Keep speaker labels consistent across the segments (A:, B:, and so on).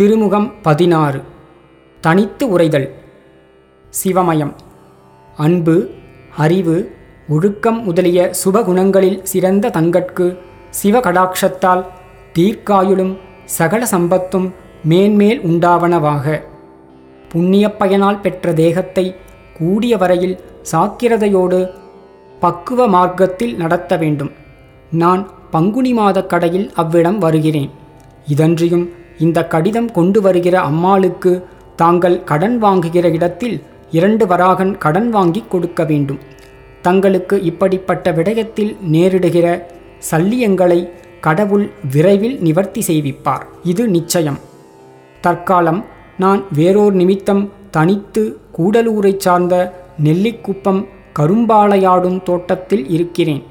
A: திருமுகம் பதினாறு. தனித்து உரைதல். சிவமயம். அன்பு அறிவு ஒழுக்கம் முதலிய சுபகுணங்களில் சிறந்த தங்கட்கு சிவகடாட்சத்தால் தீர்க்காயுளும் சகல சம்பத்தும் மேன்மேல் உண்டாவனவாக. புண்ணிய பயனால் பெற்ற தேகத்தை கூடிய வரையில் சாக்கிரதையோடு பக்குவ மார்க்கத்தில் நடத்த வேண்டும். நான் பங்குனி மாதக் கடையில் அவ்விடம் வருகிறேன். இதன்றியும் இந்த கடிதம் கொண்டு வருகிற அம்மாளுக்கு தாங்கள் கடன் வாங்குகிற இடத்தில் இரண்டு வராகன் கடன் வாங்கிக் கொடுக்க வேண்டும். தங்களுக்கு இப்படிப்பட்ட விடயத்தில் நேரிடுகிற சல்லியங்களை கடவுள் விரைவில் நிவர்த்தி செய்விப்பார். இது நிச்சயம். தற்காலம் நான் வேறோர் நிமித்தம் தனித்து கூடலூரைச் சார்ந்த நெல்லிக்குப்பம் கரும்பாளையாடும் தோட்டத்தில் இருக்கிறேன்.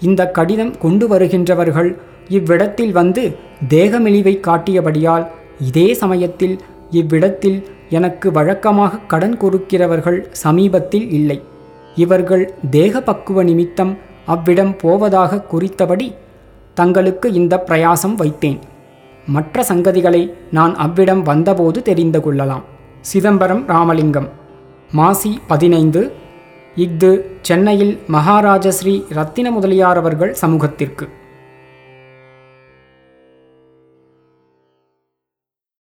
A: இந்த கடிதம் கொண்டு வருகின்றவர்கள் இவ்விடத்தில் வந்து தேகமெளிவை காட்டியபடியால் இதே சமயத்தில் இவ்விடத்தில் எனக்கு வழக்கமாக கடன் கொடுக்கிறவர்கள் சமீபத்தில் இல்லை. இவர்கள் தேக பக்குவ நிமித்தம் அவ்விடம் போவதாக குறித்தபடி தங்களுக்கு இந்த பிரயாசம் வைத்தேன். மற்ற சங்கதிகளை நான் அவ்விடம் வந்தபோது தெரிந்து கொள்ளலாம். சிதம்பரம் ராமலிங்கம். மாசி பதினைந்து. இஃது சென்னையில் மகாராஜஸ்ரீ ரத்தின முதலியார் அவர்கள் சமூகத்திற்கு.